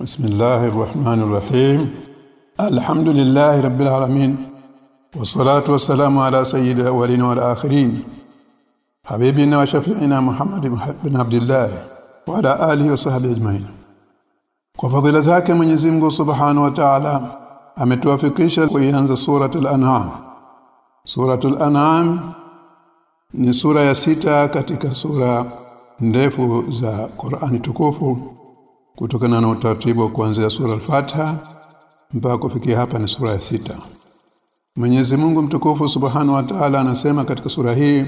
بسم الله الرحمن الرحيم الحمد لله رب العالمين والصلاة والسلام على سيد الأولين والآخرين حبيبنا وشفيعنا محمد بن عبد الله وعلى آله وصحبه أجمعين kwa fadhila zake Mwenyezi Mungu Subhanahu wa Ta'ala ametuwafikisha kuianza suratul an'am suratul an'am ni sura ya sita katika sura ndefu za Qur'ani tukufu kutokana na utaratibu kuanzia sura al-Fatiha mpaka kufikia hapa ni sura ya sita. Mwenyezi Mungu mtukufu Subhanahu wa Ta'ala anasema katika sura hii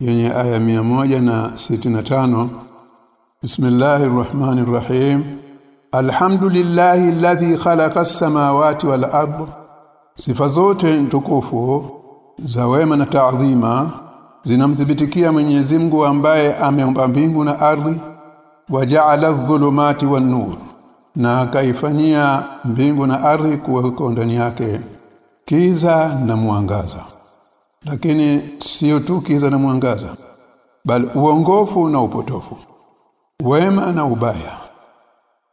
yenye aya moja na na tano Bismillahir Rahmanir Rahim. Alhamdulillahi alladhi khalaqa as-samawati wal ard. Sifa zote tukufu za wema na taadhima zinamthibitikia Mwenyezi Mungu ambaye ameumba mbingu na ardhi waja'ala adh-dhulumati wan-nur na akaifanyia mbingu na ardhi kuwa ndani yake kiza na mwangaza. Lakini sio tu kiza na mwangaza bali uongofu na upotofu wema na ubaya.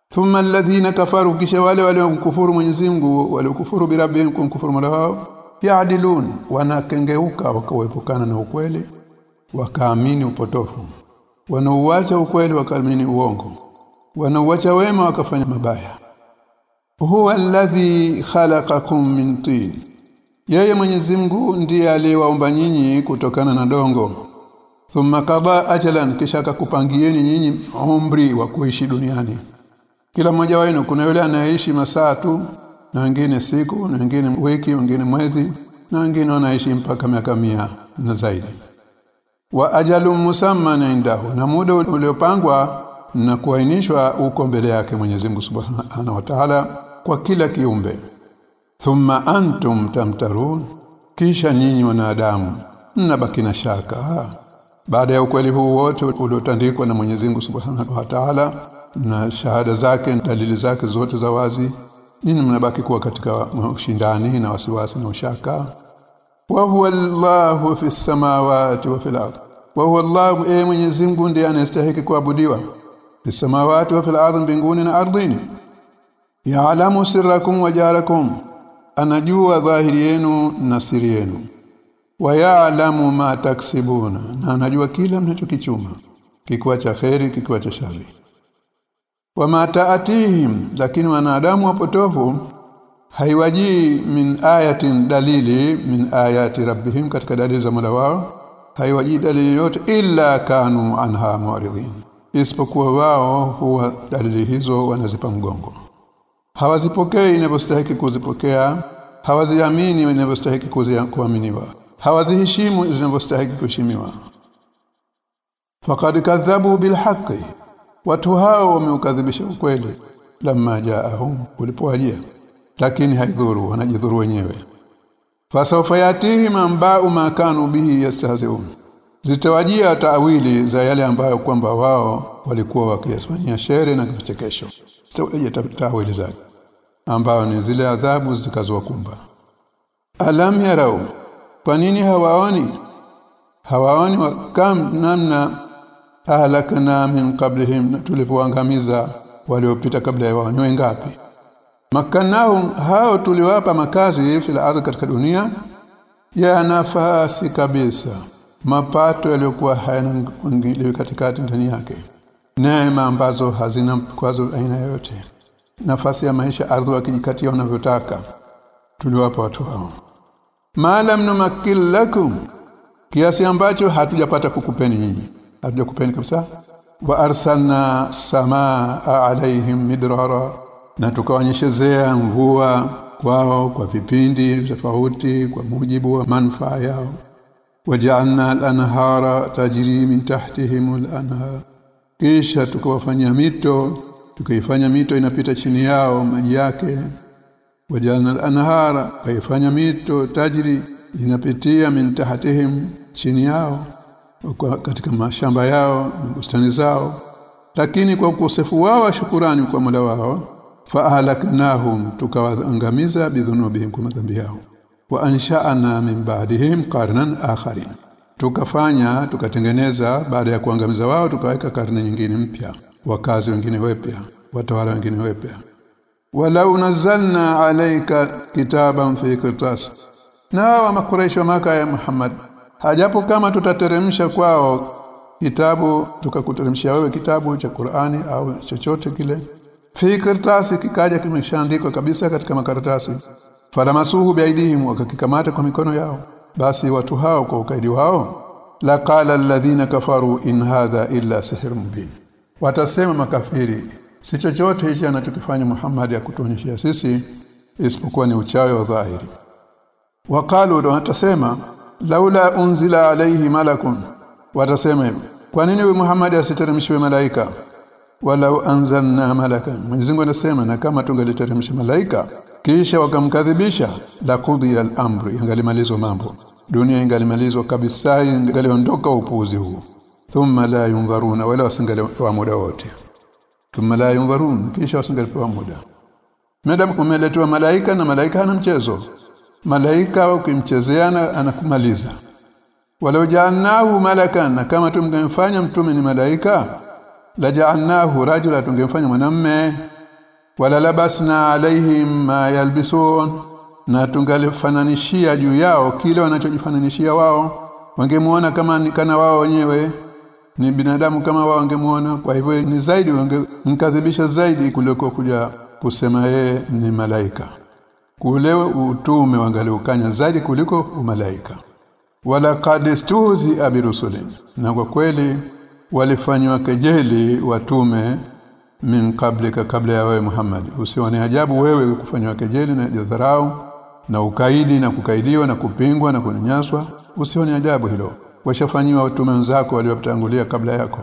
Thumma alladhina kafaru kisha wale waliokufuru Mwenyezi Mungu waliokufuru birabbihim kumkufuru Mola wao yaadilun wanakengeuka wakaepukana na ukweli wakaamini upotofu wanauacha ukweli wakamini uongo. Wanauacha wema wakafanya mabaya. Huwa alladhi khalaqakum min tin. Yeye Mwenyezi Mungu ndiye aliyewaumba nyinyi kutokana na dongo. Thumma qada ajalan kisha akakupangieni nyinyi umri wa kuishi duniani. Kila mmoja wenu kuna yule anayeishi masaa tu na wengine siku na wengine wiki wengine mwezi na wengine wanaishi mpaka miaka mia na zaidi wa ajalu musamman indahu na muda uliopangwa na kuainishwa uko mbele yake Mwenyezi Mungu Subhanahu wa Ta'ala kwa kila kiumbe. Thumma antum tamtarun kisha nyinyi wanadamu mnabaki na shaka. Baada ya ukweli huu wote uliotandikwa na Mwenyezi Mungu Subhanahu wa Ta'ala na shahada zake dalili zake zote za wazi nini mnabaki kuwa katika ushindani na wasiwasi na ushaka. Wa huwa Allahu fi samawati wa fil ardh wa huwa Allahu e Mwenyezi Mungu ndiye anastahili kuabudiwa. Bisamawati wa fil ardhi mbinguni na ardhini. Ya'lamu sirrakum wa jarakum anajua dhahiri yenu na siri yenu. Wa ya'lamu ma taksibuna na anajua kila mnachokichuma. Kikiwa cha kheri kikiwa cha shari wa ma taatihim lakini wanadamu wapotofu haiwajii min ayatin dalili min ayati rabbihim katika dalili za Mola wao haiwajii dalili yote illa kanu anha mu'ridin isipokuwa wao huwa dalili hizo wanazipa mgongo. Hawazipokei inavyostahili kuzipokea hawaziamini inavyostahili kuaminiwa. Hawaziheshimu zinavyostahili kuheshimiwa. Faqad kadhabu bilhaqi. Watu hao wameukadhibisha ukweli lamma jaahum ulipowajia lakini haidhuru wanajidhuru wenyewe fasawfa yatihim ambao ma kanu bihi yastahzi'un. Zitawajia taawili za yale ambayo kwamba wao walikuwa wakiyafanyia shere na kichekesho zitawajia taawili zake ambao ni zile adhabu zikazowakumba. Alam yarau kwa nini hawaoni hawaoni kam namna ahlakna min qablihim tulipoangamiza waliopita kabla ya wao ni wengapi makanahum hao tuliwapa makazi fil ardhi katika dunia ya nafasi kabisa. Mapato yaliyokuwa hayana kuingiliwa katikati ndani yake. Neema ambazo hazina kwazo aina yoyote. Nafasi ya maisha ardhi wakijikatia wanavyotaka. Tuliwapa watu hao. Maalam numakil lakum. Kiasi ambacho hatujapata kukupeni hii hatujakupeni kabisa. Wa arsalna samaa alaihim midrara na tukawanyeshezea mvua kwao kwa vipindi tofauti kwa mujibu wa manufaa yao. Waja'alna al-anhara tajri min tahtihim al-anhar. Kisha tukawafanyia mito tukaifanya mito inapita chini yao maji yake. Waja'alna al-anhara kaifanya mito tajri inapitia min tahtihim chini yao katika mashamba yao na bustani zao. Lakini kwa ukosefu wao wa shukurani kwa Mola wao faahlaknahum tukawaangamiza bidhunubihim kwa madhambi yao. Wa ansha'na min ba'dihim qarnan akharin tukafanya tukatengeneza baada ya kuangamiza wao tukaweka karne nyingine mpya. Wakazi wengine wepya watawala wengine wepya. Walau nazalna alayka kitaban fi qitas na wa maka ya Muhammad hajapo kama tutateremsha kwao kitabu tukakuteremshia wewe kitabu cha Qur'ani au chochote kile fi karatasi kikaja kimeshaandikwa kabisa katika makaratasi. Falamasuhu biaidihim wakakikamata kwa mikono yao. Basi watu hao kwa ukaidi wao la qala alladhina kafaru in hadha illa sihr mubin. Watasema makafiri si chochote hichi anachokifanya Muhammad ya kutuonyeshia sisi isipokuwa ni uchawi wa dhahiri. Waqalu watasema laula unzila alayhi malakun. Watasema kwa nini Muhammad asiteremshwe malaika walau anzalna malaka Mwenyezi Mungu anasema na kama tungaliteremsha malaika kisha wakamkadhibisha la kudhi al-amri ingalimalizwa mambo. Dunia ingalimalizwa kabisa ingaliondoka upuuzi huu. Thumma la yunzaruna wala wasingalipewa muda wote. Thumma la yunzarun kisha wasingalipewa muda. Madam kumeletewa malaika na malaika hana mchezo. Malaika ukimchezeana anakumaliza. Walau jaanahu malakan kama tumgemfanya mtume ni malaika la ja'alnahu rajula tungemfanya mwanamme. Wala labasna alaihim ma yalbisun. Na tungalifananishia juu yao kile wanachojifananishia wao. Wangemuona kama ni kana wao wenyewe. Ni binadamu kama wao wangemuona. Kwa hivyo ni zaidi wangemkadhibisha zaidi kuliko kuja kusema yeye ni malaika. Kule utume wangaliukanya zaidi kuliko umalaika. Wala qadistuzi abirusulin na kwa kweli walifanywa kejeli watume min kablika kabla ya wewe Muhammad. Usione ajabu wewe kufanywa kejeli na jadharau na ukaidi na kukaidiwa na kupingwa na kunyanyaswa. Usione ajabu hilo. Washafanyiwa watume wenzako waliotangulia kabla yako.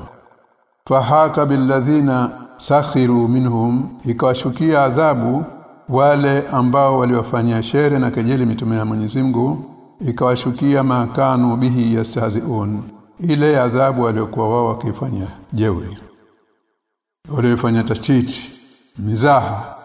Fahaka billadhina sakhiru minhum ikawashukia adhabu wale ambao waliwafanyia shere na kejeli mitume ya Mwenyezi Mungu ikawashukia makanu bihi yastahziun ile adhabu waliokuwa wao wakifanya jeuri. Waliofanya tashiti mizaha.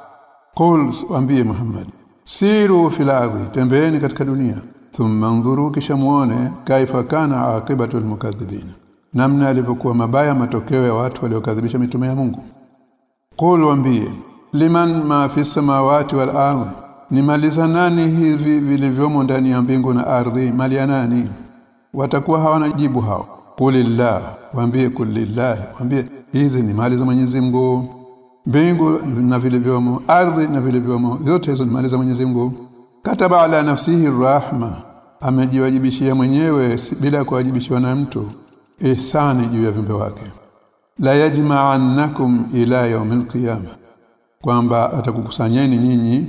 Qul waambie Muhammad siru fil ardi tembeeni katika dunia. Thumma ndhuru kisha muone kaifa kana aqibatul mukaththibin namna alivyokuwa mabaya matokeo ya watu waliokadhibisha mitume ya Mungu. Qul waambie liman ma fi samawati wal ardh nimaliza nani hivi vilivyomo ndani ya mbingu na ardhi? Mali ya nani watakuwa hawana jibu hao. Kulillah waambie kulillah waambie hizi ni mali za Mwenyezi Mungu. Mbingu na vilivyomo ardhi na vilivyomo vyote hizo ni mali za Mwenyezi Mungu. Kataba ala nafsihi rahma amejiwajibishia mwenyewe bila kuwajibishwa na mtu ihsani juu ya viumbe wake. La yajma'annakum ila yawmil qiyamah kwamba atakukusanyeni nyinyi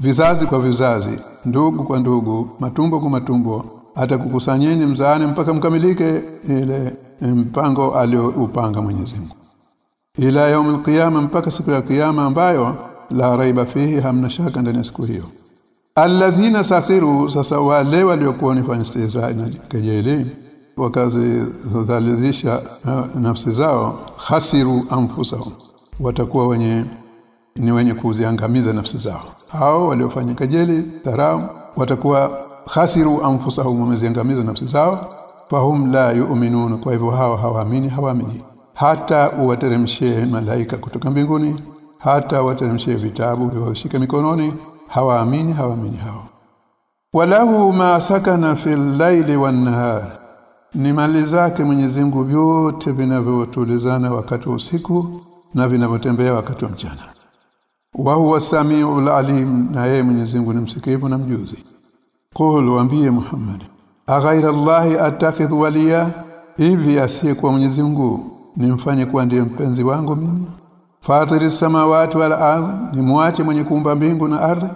vizazi kwa vizazi ndugu kwa ndugu matumbo kwa matumbo atakukusanyeni mzaane mpaka mkamilike ile mpango alioupanga Mwenyezi Mungu. Ila yaumul qiyama mpaka siku ya kiyama ambayo la raiba fihi hamna shaka ndani ya siku hiyo. Alladhina sakhiru sasa wale waliokuwa ni istihza na kejeli wakazi dhalidhisha nafsi zao khasiru anfusahum. Watakuwa wenye ni wenye kuziangamiza nafsi zao. Hao waliofanya kejeli dharau watakuwa khasiru anfusahum wameziangamiza nafsi zao. Fahum la yu'minun kwa hivyo hao hawaamini hawaamini. Hata uwateremshie malaika kutoka mbinguni hata wateremshie vitabu viwashike mikononi hawaamini hawaamini hao. Walahu ma sakana fil laili wan nahar ni mali zake Mwenyezi Mungu vyote vinavyotulizana wakati wa usiku na vinavyotembea wakati wa mchana. Wa huwa samiul alim na yeye Mwenyezi Mungu ni msikivu na mjuzi qul waambie Muhammad aghaira allahi atakhidhu waliya? Hivi asiyekuwa Mwenyezi Mungu nimfanye kuwa ndiye mpenzi wangu mimi? Fatiri samawati wal ardh nimwache mwenye kuumba mbingu na ardhi?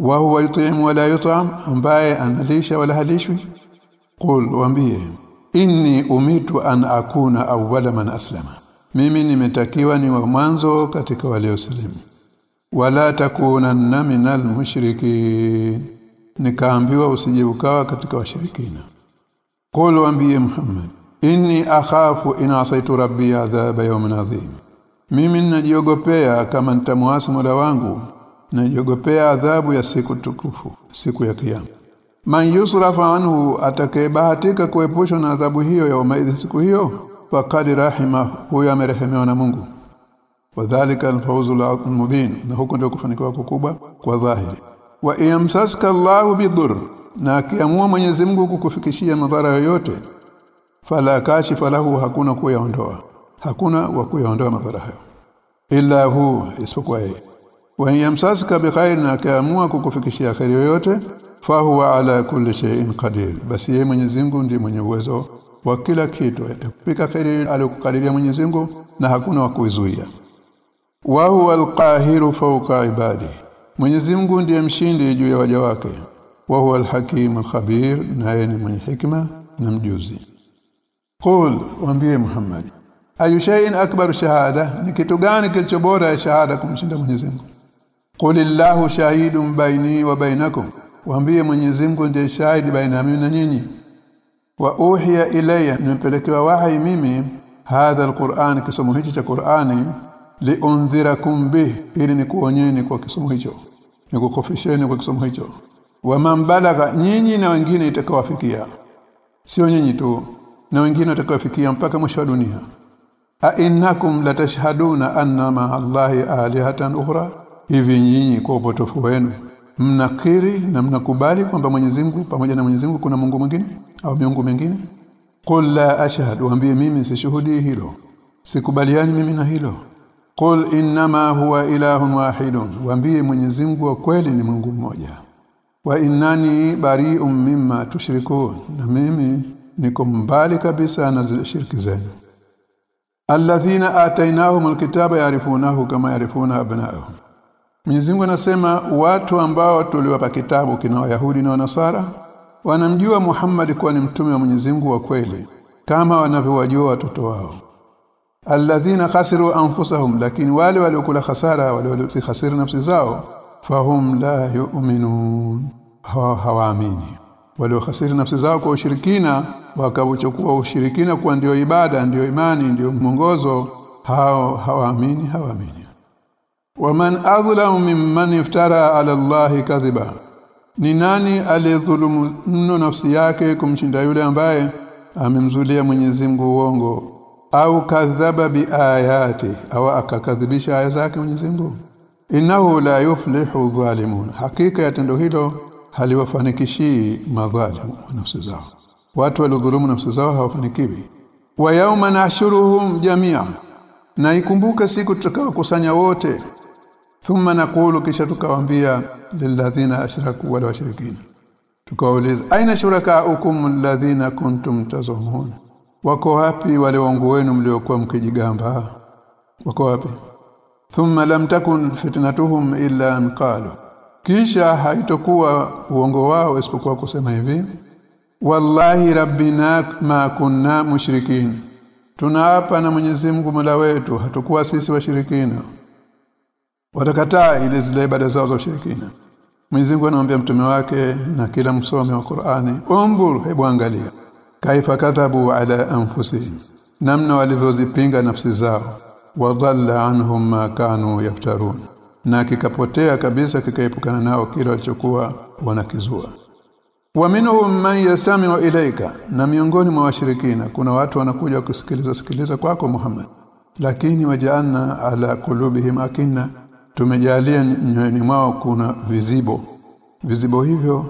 Wa huwa yut'imu wala yut'am ambaye analisha wala halishwi? Qul waambie inni umitu an akuna awwala man aslama. Mimi nimetakiwa ni wa mwanzo katika walioslimu wala takunanna minal mushrikin nikaambiwa usije ukawa katika washirikina. Qul waambie muhammad inni akhafu in asaitu rabbi adhaba yawmin adhim. Mimi ninajiogopea kama nitamwasi mola wangu najiogopea adhabu ya siku tukufu siku ya kiyama. Man yusrafa anhu atakayebahatika kuepushwa na adhabu hiyo ya umaidhi siku hiyo faqad rahima huyo amerehemewa na Mungu. Wadhālika al-fawzul mubin na huko ndio kufanikiwa kukubwa kwa dhahiri wa yamsaska Allahu bidur na akiamua Mwenyezi Mungu kukufikishia madhara yoyote fala kashifa lahu hakuna kuyaondoa hakuna wa kuyaondoa madhara hayo illa hu isipokuwa yeye. Wa yamsaska na akiamua kukufikishia khair yoyote fahuwa ala kulli shay'in qadir basi yeye Mwenyezi Mungu ndiye mwenye uwezo wa kila kitu. Atakupika khairi aliyokukadiria Mwenyezi Mungu na hakuna wa kuizuia. Wa huwa alqahiru fawqa ibadi Mwenyezi Mungu ndiye mshindi juu ya waja wake. Wa huwa al-Hakim al-Khabir, naye ni mwenye hikma na mjuzi. Qul waambie Muhammad ayu shay'in akbar shahada? Ni kitu gani kilicho bora ya shahada kumshinda Mwenyezi Mungu? Qulillahu shahidun baini wa bainakum. Waambie Mwenyezi Mungu ndiye shahidi baina mimi na nyinyi. Wa uhiya ilayya nimepelekewa wahi mimi hadha al-Qur'an kisomo hichi cha Qur'ani liundhirakum bih ili nikuonyeni kwa kisomo hicho nikukofisheni kwa kisomo hicho wa mambalaga nyinyi na wengine itakawafikia. Sio nyinyi tu na wengine watakawafikia mpaka mwisho wa dunia. A innakum latashhaduna anna ma allahi alihatan ukhra. Hivi nyinyi kwa upotofu wenu mnakiri na mnakubali kwamba Mwenyezi Mungu pamoja na Mwenyezi Mungu kuna Mungu mwingine au miungu mingine? Qul la ashhadu waambie mimi sishuhudii hilo. Sikubaliani mimi na hilo qul innama huwa ilahun wahidun. Waambie Mwenyezi Mungu wa kweli ni Mungu mmoja. Wa innani bari'un mimma tushrikun. Na mimi niko mbali kabisa na zile shirki zenu. Alladhina atainahum alkitaba yarifunahu kama yarifuna abna'ahum. Mwenyezi Mungu anasema watu ambao tuliwapa kitabu kina Wayahudi na Wanasara wanamjua Muhammad kuwa ni mtume wa Mwenyezi Mungu wa kweli kama wanavyowajua watoto wao alladhina khasiru anfusahum lakini wale waliokula khasara wale waliokhasiri nafsi zao fahum la yu'minun. Hawaamini. Waliokhasiri nafsi zao kwa ushirikina wakauchukua ushirikina kuwa ndio ibada ndio imani ndio mwongozo hao hawaamini hawaamini. Waman adhlamu mimman iftara ala allahi kadhiba. Ni nani aliyedhulumu mno nafsi yake kumshinda yule ambaye amemzulia Mwenyezi Mungu uongo au kadhaba biayati au akakadhibisha aya zake Mwenyezi Mungu. Innahu la yuflihu dhalimun hakika ya tendo hilo haliwafanikishii madhalimu nafsi zao. Watu waliodhulumu nafsi zao hawafanikiwi. Wa yauma nashuruhum jamia na ikumbuke siku tutakayokusanya wote. Thumma naqulu kisha tukawaambia lilladhina ashraku wal washirikina tukawauliza aina shurakaukum alladhina kuntum tazumun wako wapi wale wangu wenu mliokuwa mkijigamba? Wako wapi? Thumma lam takun fitnatuhum illa an qalu. Kisha haitokuwa uongo wao isipokuwa kusema hivi wallahi rabbina ma kunna mushrikin. Tunaapa na Mwenyezi Mungu Mola wetu hatukuwa sisi washirikina. Watakataa ile zile ibada zao za ushirikina. Mwenyezi Mungu anamwambia mtume wake na kila msomi wa Qur'ani umbur hebu angalia kaifa kadhabu ala anfusihim. Namna walivyozipinga nafsi zao. Wadhalla anhum ma kanu yaftarun. Na kikapotea kabisa kikaepukana nao kile walichokuwa wanakizua. Wa minhum man yastami'u ilayka. Na miongoni mwa washirikina kuna watu wanakuja kusikiliza sikiliza kwako Muhammad. Lakini wajaana ala kulubihim akinna. Tumejalia nyoyoni mwao kuna vizibo. Vizibo hivyo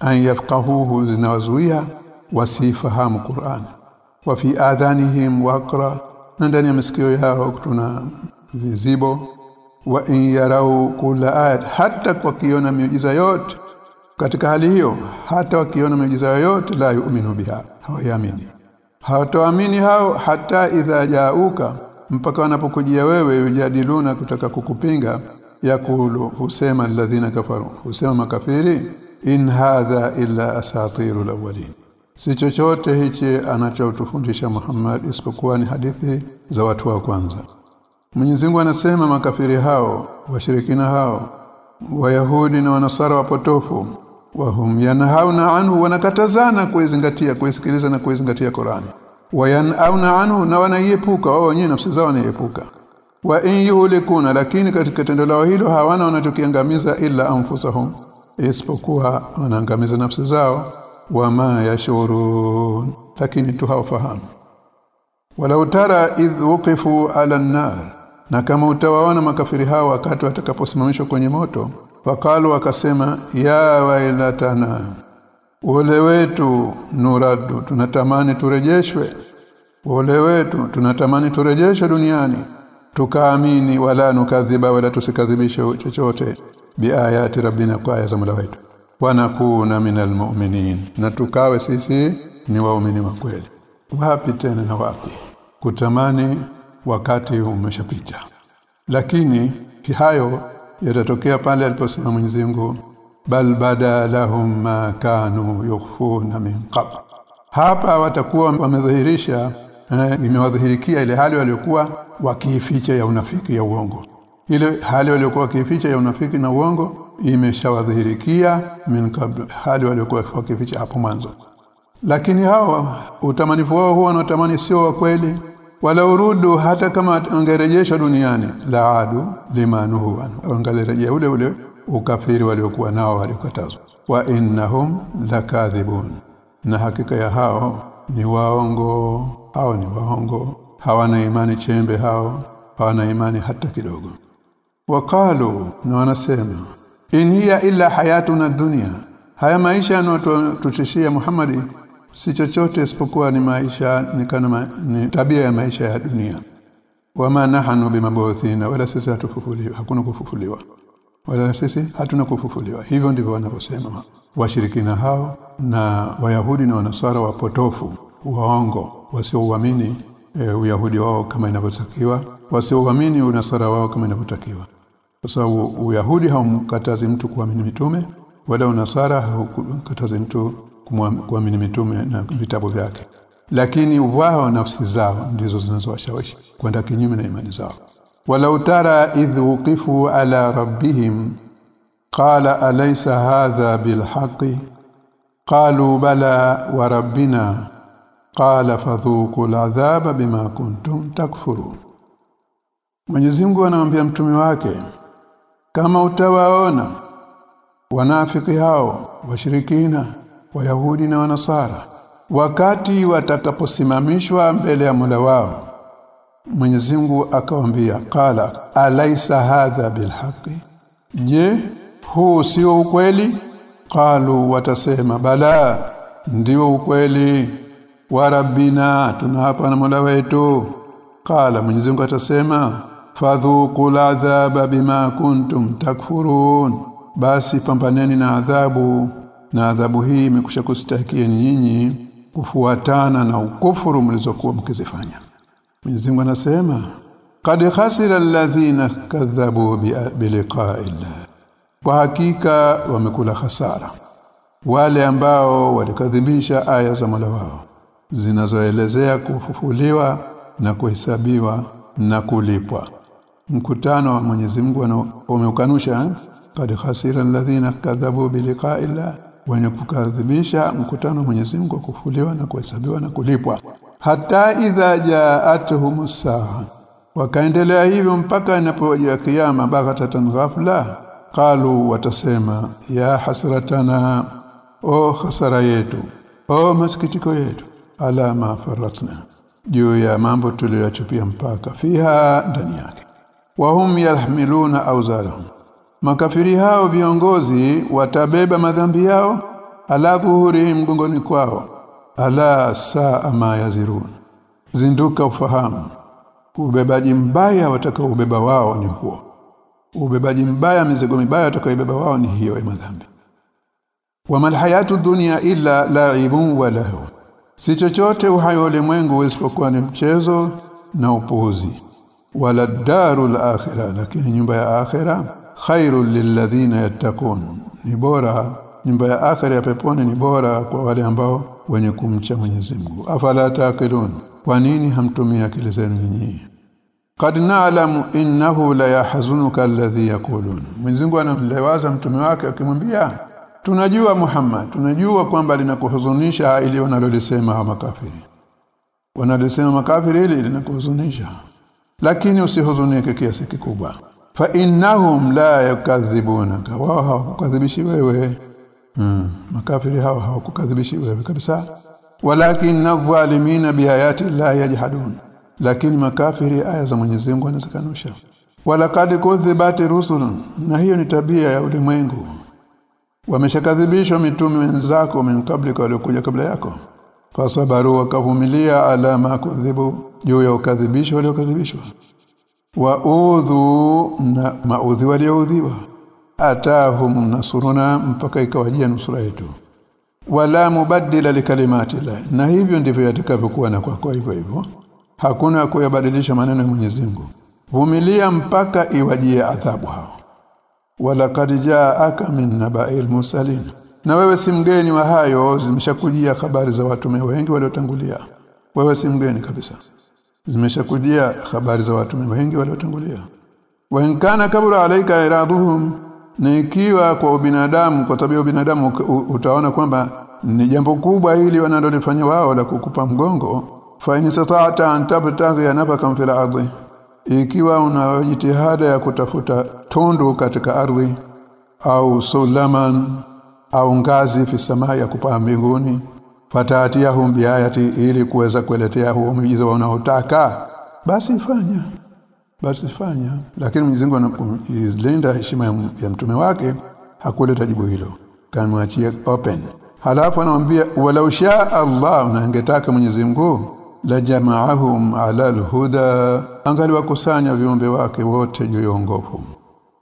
an yafqahuhu zinawazuia wasifahamu Qur'an. Wa fi adhanihim waqra na ndani ya masikio yao kuna vizibo. Wa in yarau kula ayat. Hata wakiona miujiza yote. Katika hali hiyo hata wakiona miujiza yote la yu'minu biha. Hawayamini hawatoamini hao hata idha jauka. Mpaka wanapokujia wewe yujadiluna kutaka kukupinga. Yakulu husema alladhina kafaru. Husema makafiri. In hadha illa asatiru alawwalin si chochote hichi anachotufundisha Muhammad isipokuwa ni hadithi za watu wa kwanza. Mwenyezi Mungu anasema makafiri hao washirikina hao wayahudi na wanasara wapotofu wahum yanhauna anhu wanakatazana kuizingatia kuisikiliza na kuizingatia Qur'ani. Wayanauna anhu na wanaiepuka wao wenyewe nafsi zao wanaiepuka. Wa in yuhlikuna lakini katika tendo lao hilo hawana wanachokiangamiza ila anfusahum isipokuwa wanaangamiza nafsi zao wama yashurun lakini tu hawafahamu walau tara idh wuqifu ala an-nar na kama utawaona makafiri hao wakati watakaposimamishwa kwenye moto wakalu wakasema ya wailatana ole wetu nuradu tunatamani turejeshwe. Ole wetu tunatamani turejeshwe duniani. Tukaamini wala nukadhiba wala tusikadhibishe chochote biayati rabbina kwa aya za Mola wetu wanakuna minal mu'minin na tukawe sisi ni waumini wa kweli. Wapi tena na wapi? Kutamani wakati umeshapita. Lakini hayo yatatokea pale aliposema Mwenyezi Mungu bal bada lahum ma kanu yukhfuna min qabl. Hapa watakuwa wamedhihirisha eh, imewadhihirikia ile hali waliokuwa wakiificha ya unafiki ya uongo. Ile hali waliokuwa wakiificha ya unafiki na uongo imeshawadhihirikia min kabla hali waliokuwa wakificha hapo mwanzo. Lakini hawa utamanifu wao huwa wanatamani sio wa kweli wala urudu hata kama angerejeshwa duniani la adu limanuhu angerejea ule ule ukafiri waliokuwa nao waliokatazwa wa innahum lakadhibun. Na hakika ya hao ni waongo. Hao ni waongo. Hawana imani chembe hao. Hawana imani hata kidogo. Wakalu na wanasema in hiya illa hayatuna dunya. Haya maisha yanotutishia Muhammad si chochote isipokuwa ni maisha ni kana ni tabia ya maisha ya dunia. Wama nahnu bimabuthina wala sisi hatufufuliwa hakuna kufufuliwa. Wala sisi hatuna kufufuliwa. Hivyo ndivyo wanavyosema washirikina hao na wayahudi na wanasara wapotofu waongo wasioamini e, uyahudi wao kama inavyotakiwa wasioamini unasara wao kama inavyotakiwa sababu uyahudi haumkatazi mtu kuamini mitume wala unasara haukatazi mtu kuamini mitume na vitabu vyake. Lakini wao nafsi zao ndizo zinazowashawishi kwenda kinyume na imani zao. Walau tara idh wuqifu ala rabbihim qala alaysa hadha bilhaqi qalu bala wa rabbina qala fadhuqu al'adhaba bima kuntum takfurun. Mwenyezi Mungu anamwambia mtume wake kama utawaona wanafiki hao washirikina wayahudi na wanasara wakati watakaposimamishwa mbele ya Mola wao Mwenyezi Mungu akawaambia qala alaysa hadha bilhaqi? Je huu sio ukweli? Qalu watasema bala ndio ukweli. Wa rabbina tunahapa na Mola wetu. Qala Mwenyezi Mungu atasema fadhuqul adhaba bima kuntum takfurun. Basi pambaneni na adhabu na adhabu hii imekusha kustahikieni nyinyi kufuatana na ukufuru mlizokuwa mkizifanya. Mwenyezi Mungu anasema qad khasira alladhina kadhabu biliqa'illah kwa hakika wamekula hasara wale ambao walikadhibisha aya za Mola wao zinazoelezea kufufuliwa na kuhesabiwa na kulipwa mkutano wa Mwenyezi Mungu umeukanusha kad khasira alladhina kadhabu biliqa'illah wenye kukadhibisha mkutano wa Mwenyezi Mungu kufuliwa na kuhesabiwa na kulipwa. Hata idha jaatuhum saa wakaendelea hivyo mpaka inapojia kiyama baghatatan ghafla qalu watasema ya hasratana o hasara yetu o masikitiko yetu ala ma faratna juu ya mambo tuliyochupia mpaka fiha ndani yake wahum yahmiluna awzarahum. Makafiri hao viongozi watabeba madhambi yao ala dhuhuri mgongoni kwao ala saa ma yazirun. Zinduka ufahamu. Ubebaji mbaya watakaobeba wao ni huo. Ubebaji mbaya mizigo mibaya watakaobeba wao ni hiyo madhambi. Wama alhayatu dunya illa la'ibun wa lahu. Si chochote uhai wa ulimwengu isipokuwa ni mchezo na upuuzi wala darul akhirah lakini nyumba ya akhirah khairul lilladhina yattaqun. Ni bora nyumba ya akhira ya peponi ni bora kwa wale ambao wenye kumcha Mwenyezi Mungu. Afala taqilun kwa nini hamtumia akili zenu nyinyi? Qad na'lamu innahu la yahzunuka alladhi yaqulun. Mwenyezi Mungu anamlewaza mtume wake akimwambia tunajua Muhammad tunajua kwamba linakuhuzunisha ili wanalolisema wa makafiri. Wanalisema makafiri ili linakuhuzunisha lakini usihuzunike kiasi kikubwa. Fa innahum la yakadhibunaka wao hawakukadhibishi wewe. Mm. makafiri hao hawakukadhibishi wewe kabisa. Walakin adh-dhalimina biayati la yajhadun lakini makafiri aya za Mwenyezi Mungu anazikanusha walaqad kudhibat rusulun na hiyo ni tabia ya ulimwengu. Wameshakadhibishwa mitume wenzako min kabla waliokuja kabla yako fasabaru wakavumilia ala ma kudhibu juu ya ukadhibisho waliokadhibishwa. Wa udhu na maudhi walioudhiwa. Atahum nasuruna mpaka ikawajia nusura yetu. Wala mubaddila likalimati la na hivyo ndivyo yatakavyokuwa na kwako hivyo hivyo. Hakuna kuyabadilisha maneno ya Mwenyezi Mungu. Vumilia mpaka iwajie adhabu hao. Wala kad jaaka min naba'il mursalin na wewe si mgeni wa hayo zimeshakujia habari za watu wengi waliotangulia. Wewe si mgeni kabisa. Zimeshakujia habari za watu wengi waliotangulia. Wa inkana kabura alaika iraduhum na ikiwa kwa binadamu kwa tabia binadamu utaona kwamba ni jambo kubwa hili wanalolifanya wao la kukupa mgongo fa in sata'ta an tabtaghi nafaqan fil ardi ikiwa una jitihada ya kutafuta tundu katika ardhi au sulaman au ngazi fi samaa ya kupaa mbinguni fataatiyahum biayati ili kuweza kueletea huo muujiza wanaotaka. Basi fanya basi fanya. Lakini Mwenyezi Mungu anakulinda heshima ya mtume wake hakuleta jibu hilo. Kanmwachia open. Halafu anamwambia walau shaa Allah na angetaka Mwenyezi Mungu la jamaahum ala alhuda angali wakusanya viumbe wake wote juu ya ongofu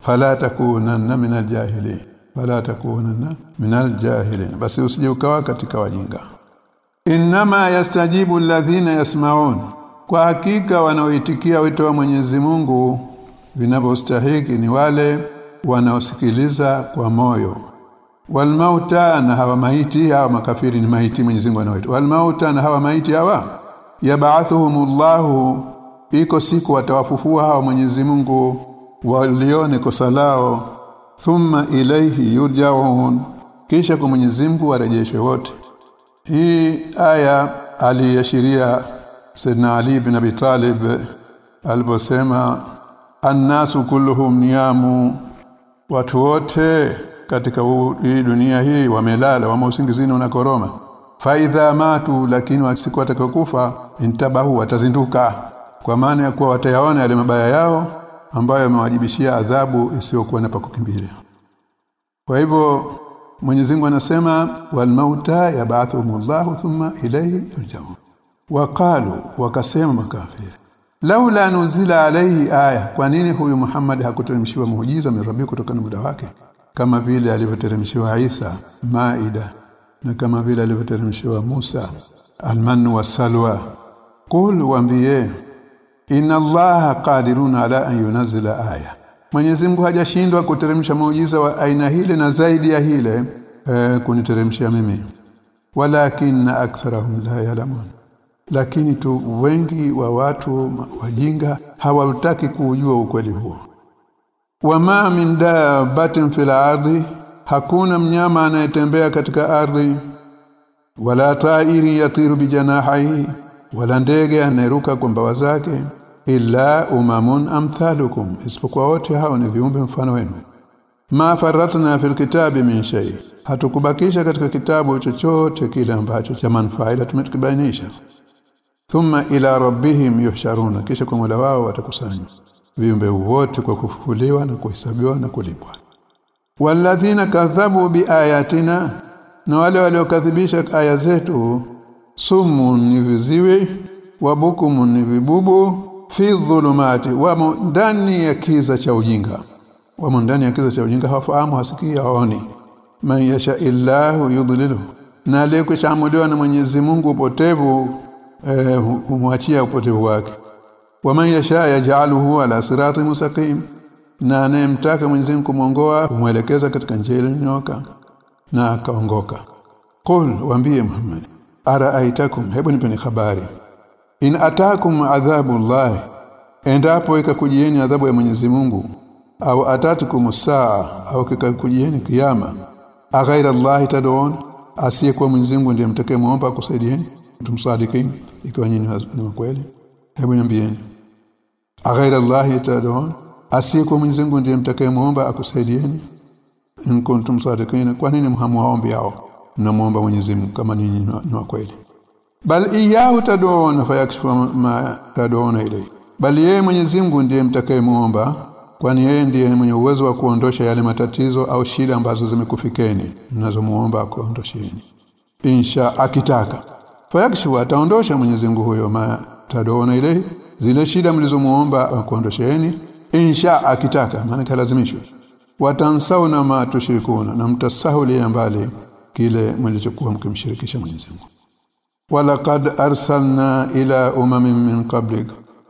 fala takunanna min aljahilin fala takunanna min aljahilin. Basi usije ukawa katika wajinga. Inma yastajibu alladhina yasmaun. Kwa hakika wanaoitikia wito wa Mwenyezi Mungu vinavyostahiki ni wale wanaosikiliza kwa moyo. Walmauta na hawa maiti hawa makafiri ni maiti Mwenyezi Mungu anawaita. Walmauta na hawa maiti hawa yab'athuhumullahu iko siku watawafufua hawa Mwenyezi Mungu walione kosa lao thumma ilayhi yurja'un. Kisha kwa Mwenyezi Mungu warejeshwe wote. Hii aya aliashiria Sayyidina Ali bin Abi Talib aliposema annasu kulluhum niyamu. Watu wote katika hii dunia hii wamelala wamo usingizini unakoroma faidha matu lakini wasiku watakakufa intabahu watazinduka. Kwa maana ya kuwa watayaona yale mabaya yao ambayo amewajibishia adhabu isiyokuwa na pakukimbilia kwa hivyo Mwenyezi Mungu anasema wal mauta yab'athumullahu thumma ilayhi yurja'un waqalu wakasema makafiri laula nuzila alayhi aya kwa nini huyu Muhammad hakuteremshiwa muujiza mirabi kutokana muda wake? Kama vile alivyoteremshiwa Isa Maida na kama vile alivyoteremshiwa Musa almanu wasalwa qul waambie inna allaha qadirun ala an yunzila aya. Mwenyezi Mungu hajashindwa kuteremsha muujiza wa aina hile na zaidi ya hile e, kuniteremshia mimi. Walakin aktharahum la yalamun. Lakini tu wengi wa watu wajinga hawataki kujua ukweli huo. Wama min dabatin fil ardi hakuna mnyama anayetembea katika ardhi. Wala tairi yatiru bijanahi wala ndege anayeruka kwa mbawa zake illa umamun amthalukum isipokuwa wote hao ni viumbe mfano wenu. Ma faratna fil kitabi min shay hatukubakisha katika kitabu chochote kile ambacho cha manufaa ila tumetukibainisha. Thumma ila rabbihim yuhsharuna kisha kwa Mola wao watakusanywa. Viumbe wote kwa kufufuliwa na kuhesabiwa na kulipwa. Walladhina kadhabu biayatina na wale waliokadhibisha aya zetu sumu ni viziwi wabukumu ni vibubu fi dhulumati wamo ndani ya kiza cha ujinga. Wamo ndani ya kiza cha ujinga hawafahamu hasikii haoni. Man yasha illahu yudlilu. Na aliyekuchamuliwa na Mwenyezi Mungu upotevu eh, humwachia upotevu wake. Waman yasha yaj'aluhu ala sirati mustaqim. Na anayemtaka Mwenyezi Mungu kumongoa kumwelekeza katika njia iliyonyoka na akaongoka. Qul waambie Muhammad araaitakum hebu nipeni habari. In atakum adhabu Allah endapo ikakujieni adhabu ya Mwenyezi Mungu au atatukum saa au kikakujieni kiyama aghaira Allah tad'un asiyekuwa Mwenyezi Mungu ndiye mtakayemuomba kusaidieni tumsadikini ikiwa nyinyi ni kweli. Hebu niambieni. Aghaira Allah tad'un asiyekuwa Mwenyezi Mungu ndiye mtakayemuomba akusaidieni? In kuntum sadiqina kwa nini mhamuaombi hao mnamuomba Mwenyezi Mungu kama ninyi ni wa kweli. Bal iyahu tad'una fayakshifu ma tad'una ilayhi. Bali yeye Mwenyezi Mungu ndiye mtakayemuomba kwani yeye ndiye mwenye uwezo wa kuondosha yale matatizo au shida ambazo zimekufikeni mnazomuomba akuondosheni insha akitaka. Fayakshifu ataondosha Mwenyezi Mungu huyo ma tad'una ilayhi. Zile shida mlizomuomba akuondosheni insha akitaka maana kalazimishwe watansauna ma tushrikuna na mtasahulia mbali kile mlichokuwa mkimshirikisha Mwenyezi Mungu. Walaqad arsalna ila umamin min qablik.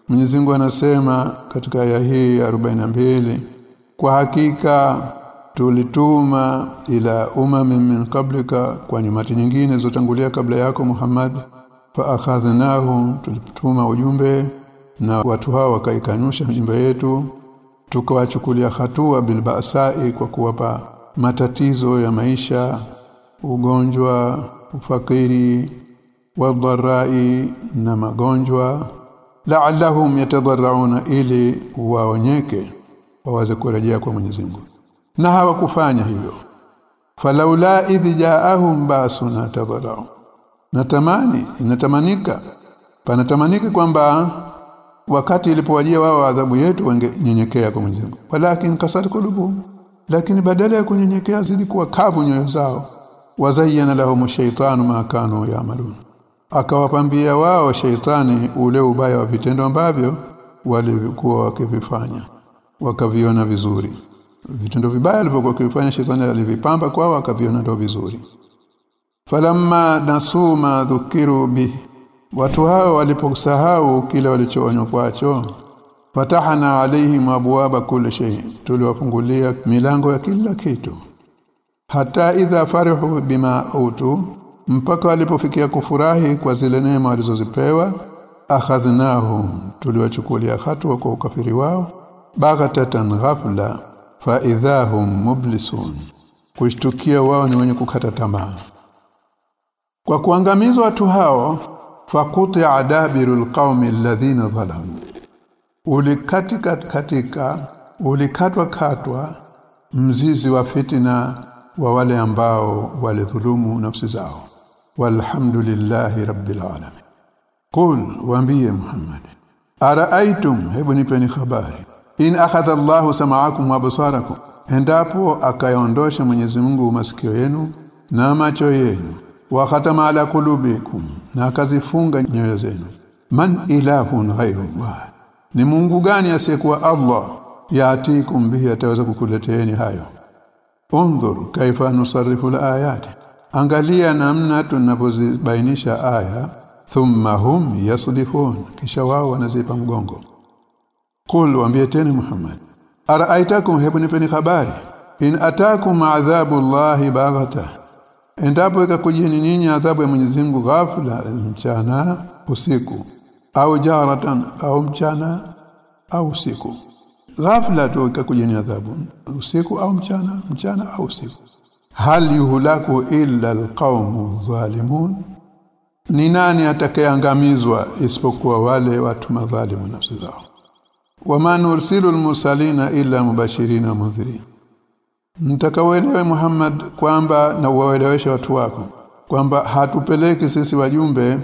Mwenyezi Mungu anasema katika aya hii ya 42 kwa hakika tulituma ila umamin min qablika kwa nyumati nyingine zotangulia kabla yako Muhammad. Fa akhadhnahum tulituma ujumbe na watu hao wakaikanusha ujumbe yetu tukawachukulia hatua bilbasai kwa kuwapa matatizo ya maisha ugonjwa ufakiri wadharai na magonjwa la'allahum yatadarrauna ili waonyeke waweze kurejea kwa Mwenyezi Mungu. Na hawakufanya hivyo. Falaula idh ja'ahum basuna tadarrau natamani inatamanika panatamanika kwamba wakati ilipowajia wao adhabu yetu wangenyenyekea kwa Mwenyezi Mungu. Walakin kasar kulubu lakini badala ya kunyenyekea zidi kuwa kavu nyoyo zao wazayyana lahum shaytanu ma kanu ya'malun. Akawapambia wao sheitani ule ubaya wa vitendo ambavyo walikuwa wakivifanya wakaviona vizuri. Vitendo vibaya alivyokuwa wakivifanya sheitani alivipamba kwao akaviona ndio vizuri. Falamma nasuma dhukiru bi watu hao waliposahau kile walichoonywa kwacho fatahana alaihim abwaba kulli shay tuliwafungulia milango ya kila kitu hata idha farihu bima utu mpaka walipofikia kufurahi kwa zile neema walizozipewa akhadhnahum tuliwachukulia hatua kwa ukafiri wao baghatatan ghafla fa idhahum mublisun. Kushtukia wao ni wenye kukata tamaa. Kwa kuangamizwa watu hao faquti adabirul qaumi alladhina zalamu. Ulikatika katika ulikatwa katwa mzizi wa fitina wa wale ambao walidhulumu nafsi zao. Walhamdulillahi rabbil alamin. Qul waambie muhammad araaitum hebu nipeni habari. In akhadha Allahu sam'akum wa basarakum endapo akayondosha Mwenyezi Mungu masikio yenu na macho yenu wa khatama ala kulubikum na akazifunga nyoyo zenu. Man ilahun ghayrullah ni Mungu gani asiyekuwa Allah? Yaatikum bihi ataweza kukuleteeni hayo undhur kaifa nusarrifu alayat. Angalia namna tunapozibainisha aya thumma hum yaslifun kisha wao wanazipa mgongo. Qul waambie tena Muhammad araaitakum hebu nipeni habari. In atakum adhabu llahi baghata. Endapo ikakujeni nyinyi adhabu ya Mwenyezi Mungu ghafla mchana usiku au jaratan au mchana au usiku ghafla tu ikakujeni adhabu. Usiku au mchana mchana au usiku. Hal yuhlaku illa alqaumu zalimun ni nani atakayeangamizwa isipokuwa wale watu madhalimu nafsi zao? Wama nursilu almursalina illa mubashirin mudhirin mtakaoelewe Muhammad kwamba na uwaeleweshe watu wako kwamba hatupeleki sisi wajumbe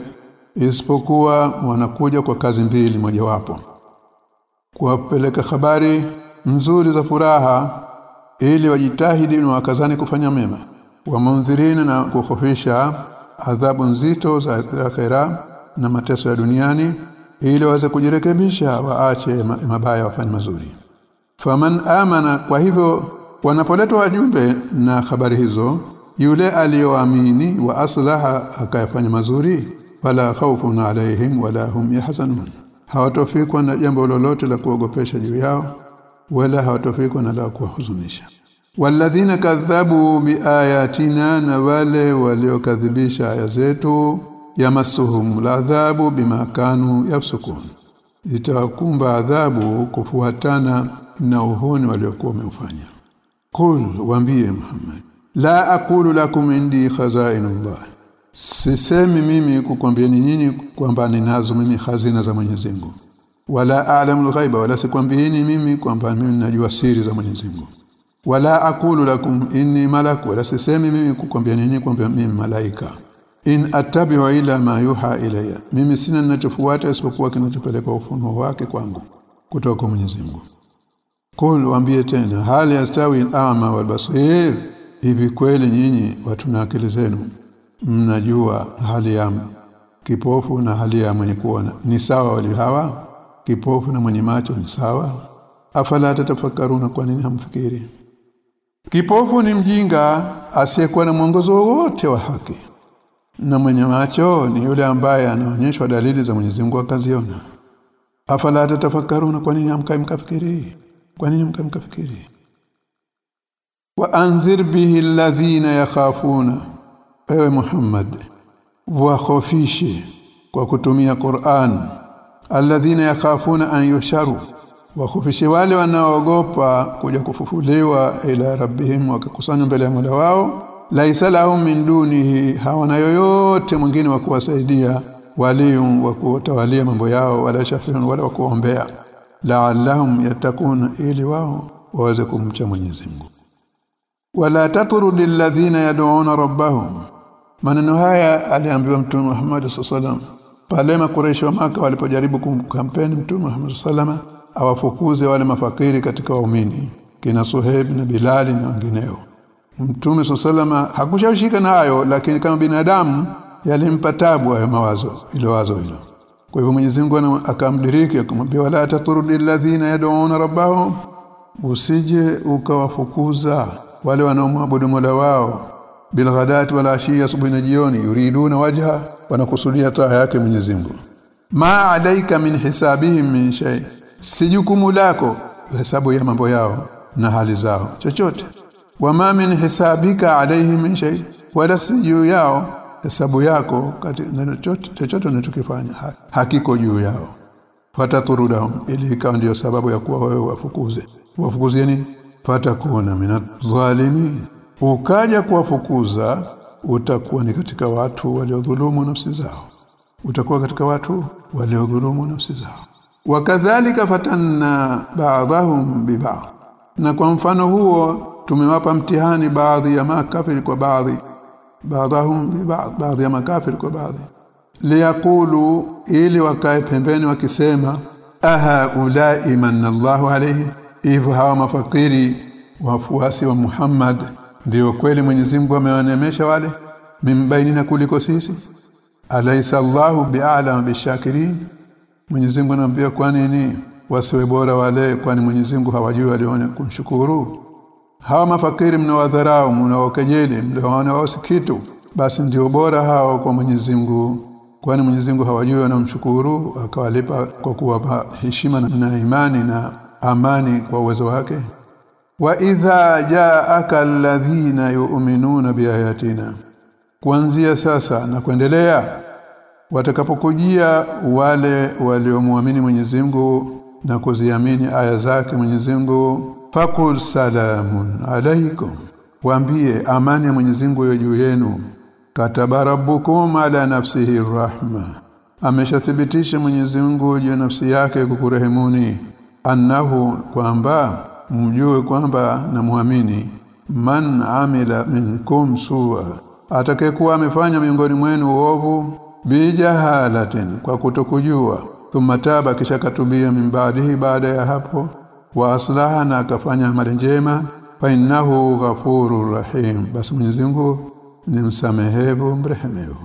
isipokuwa wanakuja kwa kazi mbili mojawapo kuwapeleka habari nzuri za furaha ili wajitahidi na wakazani kufanya mema. Wamundhirina na kukhofisha adhabu nzito za akhera na mateso ya duniani ili waweze kujirekebisha waache mabaya wafanye mazuri. Faman amana kwa hivyo wanapoletwa wajumbe na habari hizo yule aliyoamini wa aslaha akayafanya mazuri wala khawfun alaihim wala hum yahzanun hawatofikwa na jambo lolote la kuogopesha juu yao wala hawatofikwa na la kuwahuzunisha. Walladhina kadhabu biayatina na wale waliokadhibisha aya zetu yamasuhum ladhabu bima kanu yafsukun. Itawakumba adhabu kufuatana na uhoni waliokuwa wameufanya. Qul waambie muhammad la aqulu lakum indi khazainullah sisemi mimi kukwambieni nyinyi kwamba ninazo mimi hazina za Mwenyezi Mungu. Wala a'lamul ghaiba wala sikwambieni mimi kwamba mimi najua siri za Mwenyezi Mungu. Wala akulu lakum inni malaku wala sisemi mimi kukwambieni nyinyi kwamba mimi malaika. In attabi'u ila ma yuha ilayya mimi sina ninachofuata isipokuwa kinachopelekwa ufunuo wake kwangu kutoka kwa Mwenyezi Mungu. Kul waambie tena hali yastawi al-a'ma wal basir hivi kweli nyinyi watu na akili zenu mnajua hali ya kipofu na hali ya mwenye kuona. Ni sawa wali hawa? Kipofu na mwenye macho ni sawa? Afala tatafakaruna kwa nini hamfikiri? Kipofu ni mjinga asiyekuwa na mwongozo wote wa haki na mwenye macho ni yule ambaye anaonyeshwa dalili za Mwenyezi Mungu akaziona. Afala tatafakkaruna kwa nini hamkai mkafikiri? Kwa nini mkamkafikiri wa anzir bihi alladhina yakhafuna ewe Muhammad wakhofishe kwa kutumia Qur'an. Alladhina yakhafuna an yusharu wakhofishe wale wanaoogopa kuja kufufuliwa ila rabbihim wakakusanywa mbele ya Mola wao. Laisa lahum min dunihi hawana yoyote mwingine wa kuwasaidia waliyu wa kuwatawalia mambo yao wala shafiun wala wa kuombea la'allahum yatakuna ili wao waweze kumcha Mwenyezi Mungu. Wala tatrudil ladhina yad'una rabbahum maneno haya aliambiwa mtume Muhammad sallallahu pale makureshi wa maka walipojaribu kumkampeni mtume Muhammad sallallahu awafukuze wale mafakiri katika waumini kina Suhaib na Bilali na wengineo. Mtume sallallahu hakushawishika na nayo lakini kama binadamu yalimpa tabu hayo mawazo ile wazo hilo. Kwa hivyo Mwenyezi Mungu akamdiriki akamwambia wala taturudi alladhina yad'una rabbahum. Usije ukawafukuza wale wanaomwabudu Mola wao bilghadati wala ashiya asubuhi na jioni yuriduna wajha wanakusudia taa yake Mwenyezi Mungu. Ma alaika min hisabihim min shay si jukumu lako hesabu ya mambo yao na hali zao chochote. Wama min hisabika alayhim min shay wala si juu yao hesabu yako katika chochote unachokifanya hakiko juu yao. Fataturudahum ili ikawa ndiyo sababu ya kuwa wewe wafukuze wafukuzieni fatakuna minadh zalimin ukaja kuwafukuza utakuwa ni katika watu waliodhulumu nafsi zao. Utakuwa katika watu waliodhulumu nafsi zao. Wakadhalika fatanna ba'dahum bi ba'd. Na kwa mfano huo tumewapa mtihani baadhi ya makafiri kwa baadhi. Baadhahum bi ba'd baadhi ya makafiri kwa baadhi. Liyaqulu ili wakae pembeni wakisema aha ulai manallahu alayhi? Hivyo hawa mafakiri wafuasi wa Muhammad ndio kweli Mwenyezi Mungu amewanemesha wale mimbainina kuliko sisi? Alaisa Allahu bi'alam bishakirin. Mwenyezi Mungu anambia kwa nini wasiwe bora wale kwani Mwenyezi Mungu hawajui walione kumshukuru? Hawa mafakiri mnawadharau mnawakejeli mnaona wao kitu basi ndio bora hao kwa Mwenyezi Mungu. Kwani Mwenyezi Mungu hawajui wanamshukuru akawalipa kwa kuwapa heshima na imani na amani kwa uwezo wake wa idha jaaka alladhina yu'minuna biayatina kuanzia sasa na kuendelea watakapokujia wale waliomwamini Mwenyezi Mungu na kuziamini aya zake Mwenyezi Mungu faqul salamun alaykum. Waambie amani ya Mwenyezi Mungu iwe juu yenu. Kataba rabbukum ala nafsihi rahma. Ameshathibitisha Mwenyezi Mungu juu nafsi yake kukurehemuni. Annahu kwamba mjue kwamba na muamini man amila minkum suwa atakayekuwa amefanya miongoni mwenu uovu bijahalatin kwa kutokujua. Thumma taba kisha katubia mimbadihi baada ya hapo wa aslaha na akafanya amali njema fa innahu ghafurur rahim. Basi Mwenyezi Mungu ni msamehevu mrehemevu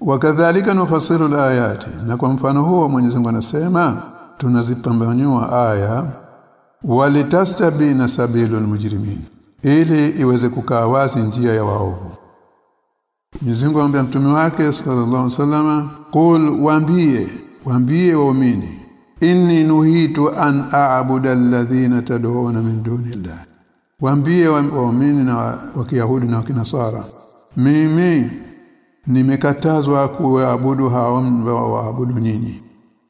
wakadhalika nufasilu alayati na kwa mfano huo Mwenyezi Mungu anasema tunazipambanua aya walitastabina sabilul mujrimin ili iweze kukaa wazi njia ya waovu. Mwenyezi Mungu amwambia mtume wake sallallahu alaihi wasallam qul waambie waambie waumini inni nuhitu an a'budu alladhina tad'una min dunillah. Waambie waumini na wakiyahudi na wakinasara mimi nimekatazwa kuabudu hao waabudu nyinyi.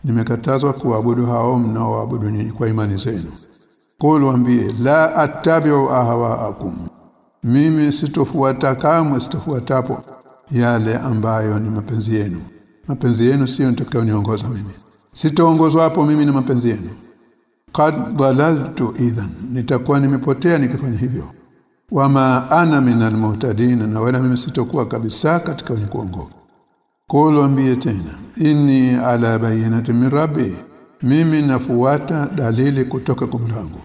Nimekatazwa kuabudu hao mnaoabudu nyinyi kwa imani zenu qul waambie la attabi'u ahwa'akum. Mimi sitofuata kamwe sitofuatapo yale ambayo ni mapenzi yenu. Mapenzi yenu sio nitakayoniongoza mimi. Sitoongozwa hapo mimi ni mapenzi yenu. Qad dalaltu idhan nitakuwa nimepotea nikifanya hivyo. Wama ana minal muhtadin na wala mimi sitokuwa kabisa katika wenye kuongoka Kulu ambie tena inni ala bayinati min rabbi. Mimi nafuata dalili kutoka kwa mlango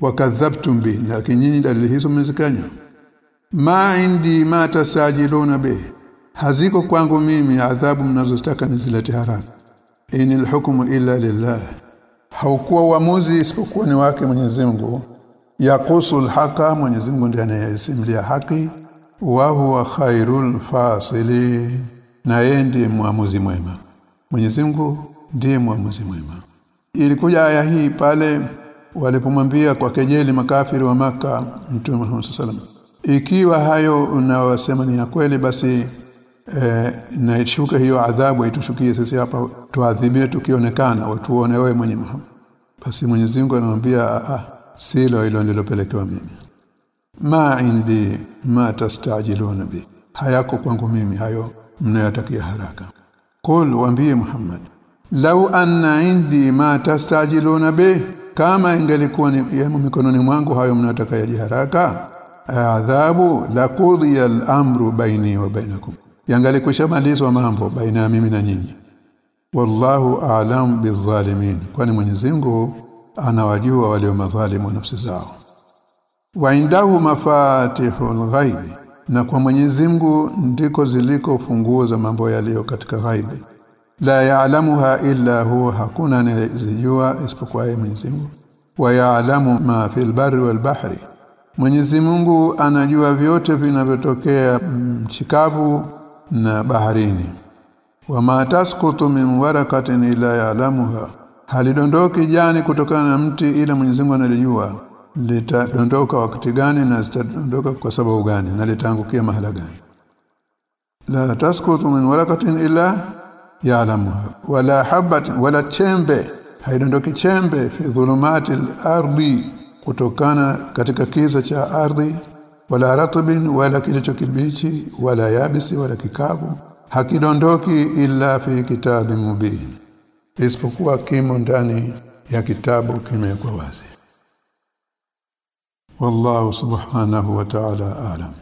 wakadhabtum bi lakini nyinyi dalili hizo mmezikanya ma indi ma tasajiluna bi haziko kwangu mimi adhabu mnazotaka nizilete haraka. Inil hukmu illa lillah haukuwa uamuzi isipokuwa ni wake Mwenyezi Mungu. Yaqusul haqa Mwenyezi Mungu ndiye anayesimulia haki. Wa huwa khairul fasili na yeye ndiye muamuzi mwema. Mwenyezi Mungu ndiye muamuzi mwema. Ilikuja aya hii pale walipomwambia kwa kejeli makafiri wa maka Mtume Muhammad sallam ikiwa hayo unawasema ni ya kweli basi e, na ishuke hiyo adhabu itushukie sisi hapa tuadhibie tukionekana watuone wewe mwenye Muhammad. Basi Mwenyezi Mungu anamwambia ah silo hilo nilopelekewa mimi. Ma indi ma tastajiluna bi. Hayako kwangu mimi hayo mnayotakia haraka. Qul waambie Muhammad lau anna indi ma tastajiluna bi kama ingelikuwa ni yamo mikononi mwangu hayo mnataka yaji haraka adhabu la qudhiya al-amru baini wa bainakum. Yangalikushamalizwa mambo baina ya mimi na nyinyi. Wallahu a'lam bizalimin. Kwani Mwenyezi Mungu anawajua walio madhalimu nafsi zao. Wa indahu mafatihul ghaibi. Na kwa Mwenyezi Mungu ndiko ziliko funguo za mambo yaliyo katika ghaibi la ya'lamuha illa huwa hakuna anayezijua isipokuwa yeye Mwenyezi Mungu. Wa ya'lamu ma fil barri wal bahri. Mwenyezi Mungu anajua vyote vinavyotokea mchikavu na baharini. Wama tasqutu min waraqatin ila ya'lamuha. Halidondoki jani kutokana na mti ila Mwenyezi Mungu analijua. Litadondoka wakati gani na litadondoka kwa sababu gani na litaangukia mahala gani? La tasqutu min waraqatin ila ya'lamuha wala habatin wala chembe haidondoki chembe fi dhulumati al-ardi kutokana katika kiza cha ardhi wala ratbin wala kilicho kibichi wala yabisi wala kikavu hakidondoki illa fi kitabi mubin isipokuwa kimo ndani ya kitabu kimewekwa wazi. Wallahu subhanahu wa ta'ala a'lam